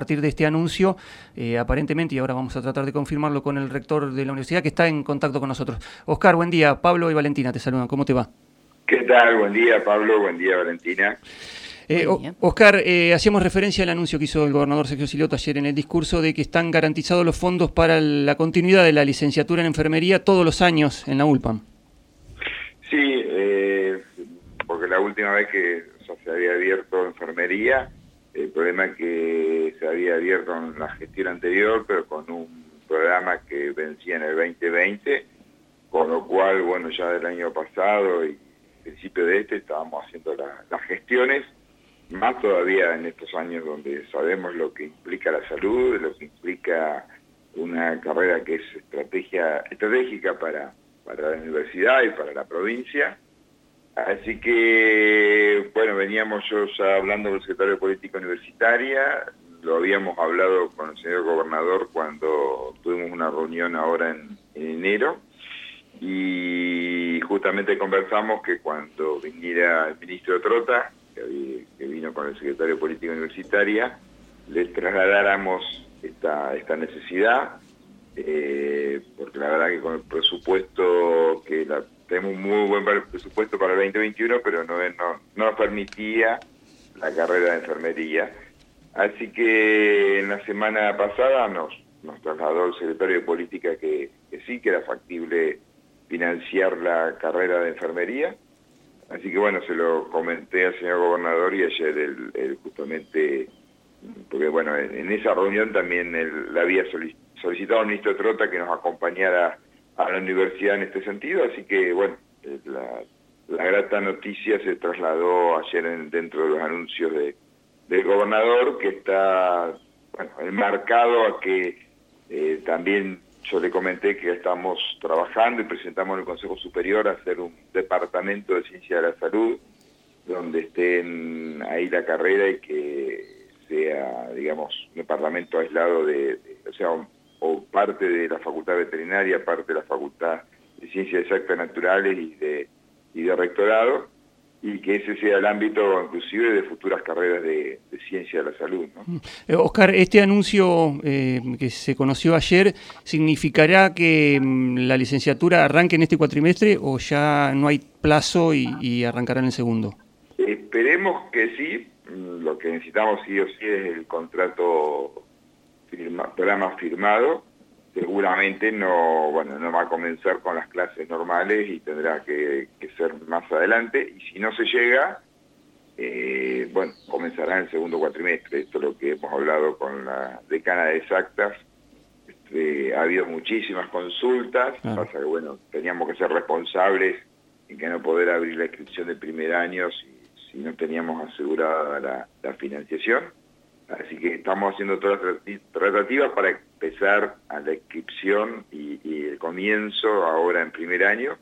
A partir de este anuncio, eh, aparentemente, y ahora vamos a tratar de confirmarlo con el rector de la universidad que está en contacto con nosotros. Oscar, buen día. Pablo y Valentina te saludan. ¿Cómo te va? ¿Qué tal? Buen día, Pablo. Buen día, Valentina. Eh, Oscar, eh, hacíamos referencia al anuncio que hizo el gobernador Sergio Siloto ayer en el discurso de que están garantizados los fondos para la continuidad de la licenciatura en enfermería todos los años en la ULPAM. Sí, porque la última vez que se había abierto enfermería el problema es que se había abierto en la gestión anterior, pero con un programa que vencía en el 2020, con lo cual, bueno, ya del año pasado y principio de este estábamos haciendo las gestiones, más todavía en estos años donde sabemos lo que implica la salud, lo que implica una carrera que es estrategia, estratégica para, para la universidad y para la provincia, Así que, bueno, veníamos yo ya hablando con el secretario de Política Universitaria, lo habíamos hablado con el señor gobernador cuando tuvimos una reunión ahora en, enero, y justamente conversamos que cuando viniera el ministro Trota, que, vino con el secretario de Política Universitaria, le trasladáramos esta, esta necesidad, eh, porque la verdad que con el presupuesto que la tenemos un muy buen presupuesto para el 2021, pero no, no, nos permitía la carrera de enfermería. Así que en la semana pasada nos, nos trasladó el secretario de Política que, sí, que era factible financiar la carrera de enfermería. Así que bueno, se lo comenté al señor gobernador y ayer él, justamente, porque bueno, en, esa reunión también él, había solicitado al ministro Trota que nos acompañara a la universidad en este sentido, así que bueno, eh, la, grata noticia se trasladó ayer dentro de los anuncios de, del gobernador, que está bueno, enmarcado a que eh, también yo le comenté que estamos trabajando y presentamos en el Consejo Superior hacer un departamento de ciencia de la salud, donde estén ahí la carrera y que sea, digamos, un departamento aislado de, o sea, o parte de la Facultad Veterinaria, parte de la Facultad de Ciencias Exactas Naturales y de, y de Rectorado, y que ese sea el ámbito inclusive de futuras carreras de, ciencia de la salud. ¿no? Eh, Oscar, este anuncio eh, que se conoció ayer, ¿significará que mm, la licenciatura arranque en este cuatrimestre o ya no hay plazo y, y arrancará en el segundo? Esperemos que sí, lo que necesitamos sí o sí es el contrato programa firmado, seguramente no, bueno, no va a comenzar con las clases normales y tendrá que, ser más adelante. Y si no se llega, eh, bueno, comenzará en el segundo cuatrimestre. Esto es lo que hemos hablado con la decana de exactas. Este, ha habido muchísimas consultas, pasa que bueno, teníamos que ser responsables en que no poder abrir la inscripción de primer año si, no teníamos asegurada la financiación. Así que estamos haciendo todas las tratativas para empezar a la inscripción y, el comienzo ahora en primer año.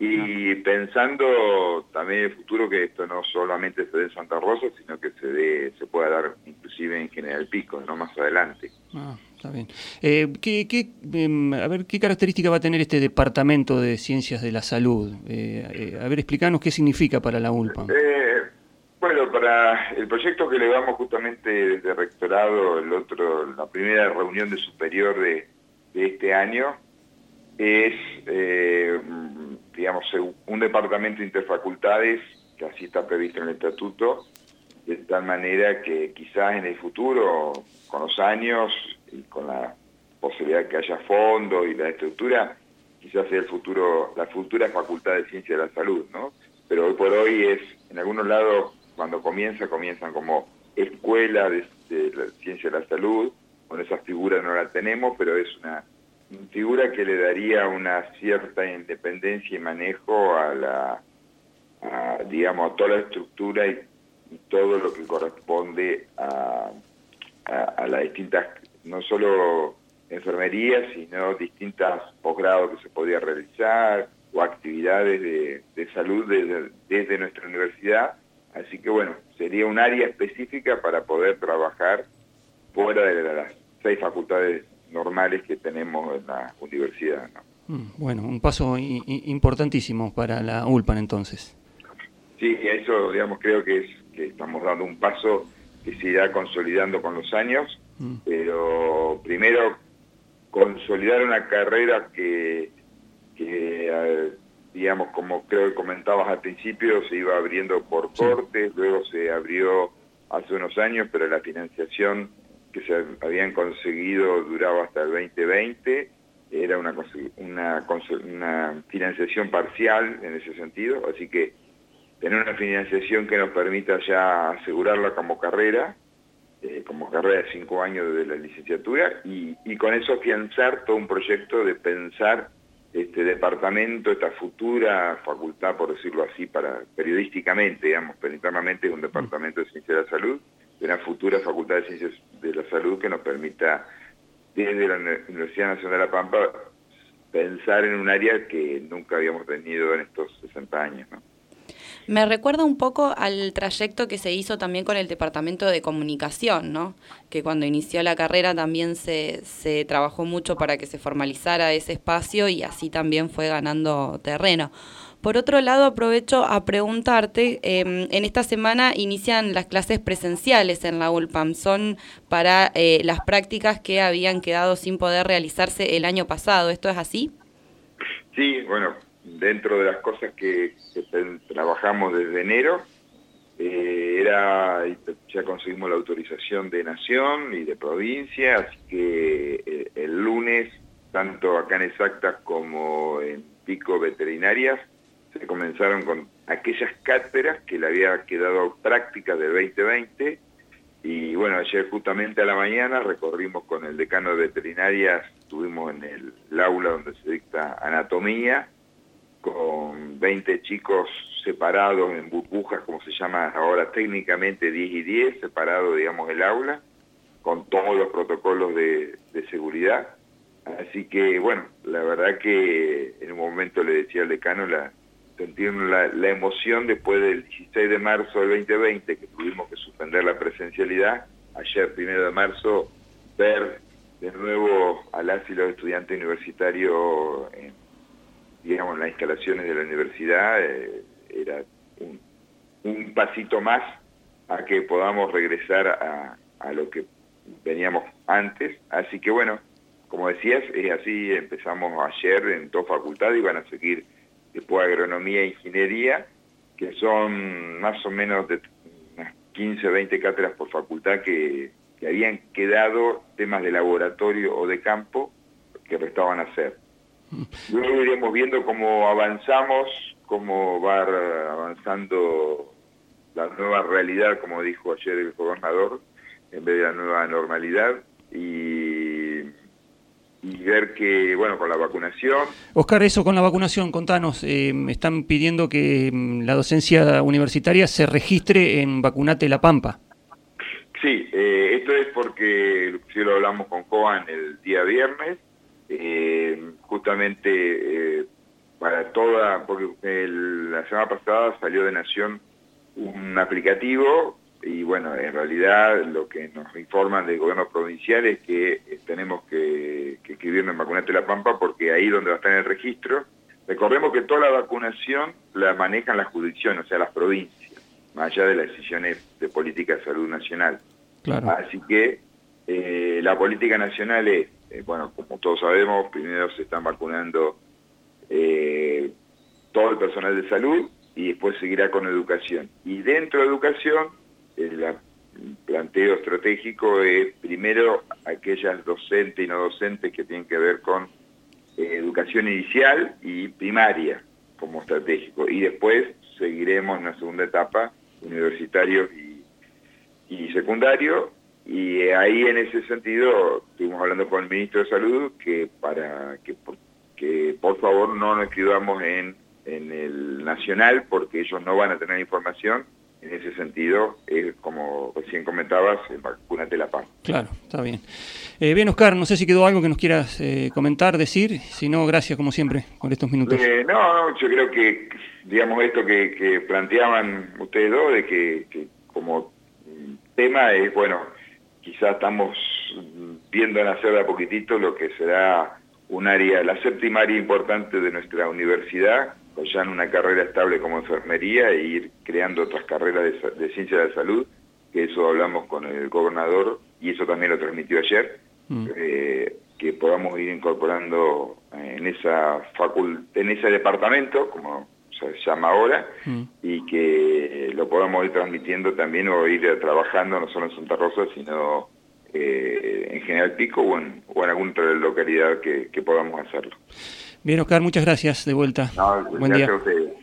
Y pensando también en el futuro que esto no solamente se dé en Santa Rosa, sino que se dé, se pueda dar inclusive en General Pico, no más adelante. Ah, está bien. Eh, ¿qué, em, a ver, ¿qué característica va a tener este Departamento de Ciencias de la Salud? Eh, eh, a ver, explícanos qué significa para la ULPA. Para el proyecto que le damos justamente desde Rectorado, el otro, la primera reunión de superior de, este año, es, eh, digamos, un departamento de interfacultades, que así está previsto en el estatuto, de tal manera que quizás en el futuro, con los años y con la posibilidad que haya fondo y la estructura, quizás sea el futuro, la futura facultad de ciencia de la salud, ¿no? Pero hoy por hoy es, en algunos lados, cuando comienza, comienzan como escuela de, ciencia de la salud, con esa figura no la tenemos, pero es una figura que le daría una cierta independencia y manejo a la, digamos, a toda la estructura y, todo lo que corresponde a, a, las distintas, no solo enfermerías, sino distintas posgrados que se podía realizar o actividades de, salud desde nuestra universidad Así que bueno, sería un área específica para poder trabajar fuera de las seis facultades normales que tenemos en la universidad. Mm, bueno, un paso importantísimo para la ULPAN entonces. Sí, eso digamos creo que, es, que estamos dando un paso que se irá consolidando con los años mm. pero primero consolidar una carrera que, que digamos, como creo que comentabas al principio, se iba abriendo por cortes, luego se abrió hace unos años, pero la financiación que se habían conseguido duraba hasta el 2020, era una, una, una financiación parcial en ese sentido, así que tener una financiación que nos permita ya asegurarla como carrera, eh, como carrera de cinco años de la licenciatura, y, y con eso afianzar todo un proyecto de pensar este departamento, esta futura facultad, por decirlo así, para periodísticamente, digamos, pero internamente es un departamento de ciencia de la salud, de una futura facultad de ciencias de la salud que nos permita, desde la Universidad Nacional de La Pampa, pensar en un área que nunca habíamos tenido en estos 60 años. Me recuerda un poco al trayecto que se hizo también con el Departamento de Comunicación, ¿no? que cuando inició la carrera también se, se trabajó mucho para que se formalizara ese espacio y así también fue ganando terreno. Por otro lado, aprovecho a preguntarte, em, en esta semana inician las clases presenciales en la ULPAM, son para eh, las prácticas que habían quedado sin poder realizarse el año pasado, ¿esto es así? Sí, bueno, dentro de las cosas que, trabajamos desde enero, eh, era ya conseguimos la autorización de nación y de provincia, así que eh, el lunes, tanto acá en Exactas como en Pico Veterinarias, se comenzaron con aquellas cátedras que le había quedado práctica del 2020 y bueno, ayer justamente a la mañana recorrimos con el decano de veterinarias, estuvimos en el aula donde se dicta anatomía con 20 chicos separados en burbujas, como se llama ahora técnicamente 10 y 10, separado, digamos, el aula, con todos los protocolos de, seguridad. Así que, bueno, la verdad que en un momento le decía al decano, la, sentieron la, la emoción después del 16 de marzo del 2020, que tuvimos que suspender la presencialidad, ayer, primero de marzo, ver de nuevo a las y los estudiantes universitarios en digamos, las instalaciones de la universidad eh, era un, pasito más a que podamos regresar a, a, lo que veníamos antes. Así que bueno, como decías, es así, empezamos ayer en dos facultades y van a seguir después agronomía e ingeniería, que son más o menos de unas 15 o 20 cátedras por facultad que, que habían quedado temas de laboratorio o de campo que restaban hacer. Luego iremos viendo cómo avanzamos, cómo va avanzando la nueva realidad, como dijo ayer el gobernador, en vez de la nueva normalidad, y, ver que, bueno, con la vacunación... Oscar, eso con la vacunación, contanos, eh, están pidiendo que mm, la docencia universitaria se registre en Vacunate La Pampa. Sí, eh, esto es porque, si lo hablamos con Coan el día viernes, eh, justamente eh, para toda, porque la semana pasada salió de Nación un aplicativo y bueno, en realidad lo que nos informan del gobierno provincial es que eh, tenemos que, que escribirnos en Vacunate La Pampa porque ahí donde va a estar en el registro, recordemos que toda la vacunación la manejan las jurisdicciones, o sea, las provincias, más allá de las decisiones de política de salud nacional. Claro. Así que eh, la política nacional es eh, bueno, como todos sabemos, primero se están vacunando eh, todo el personal de salud y después seguirá con educación. Y dentro de educación, el planteo estratégico es primero aquellas docentes y no docentes que tienen que ver con eh, educación inicial y primaria como estratégico. Y después seguiremos en la segunda etapa, universitarios y, y secundario, y ahí en ese sentido estuvimos hablando con el ministro de Salud que para que, que por favor no nos escribamos en, en el nacional porque ellos no van a tener información. En ese sentido, es como recién comentabas, vacunate la paz. Claro, está bien. Eh, bien, Oscar, no sé si quedó algo que nos quieras eh, comentar, decir. Si no, gracias como siempre por estos minutos. Eh, no, yo creo que, digamos, esto que, planteaban ustedes dos, de que, que como tema es, bueno, quizá estamos viendo nacer de a poquitito lo que será un área, la séptima área importante de nuestra universidad, ya en una carrera estable como enfermería e ir creando otras carreras de, de ciencia de salud, que eso hablamos con el gobernador y eso también lo transmitió ayer, mm. eh, que podamos ir incorporando en esa facult en ese departamento, como se llama ahora, mm. y que lo podamos ir transmitiendo también o ir trabajando no solo en Santa Rosa, sino eh, en General Pico o en, o en alguna otra localidad que, podamos hacerlo. Bien, Oscar, muchas gracias de vuelta. Buen día.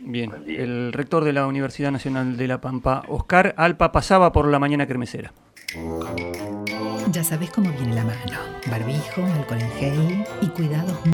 Bien, el rector de la Universidad Nacional de La Pampa, Oscar Alpa, pasaba por la mañana cremesera. Ya sabes cómo viene la mano. Barbijo, alcohol en gel y cuidados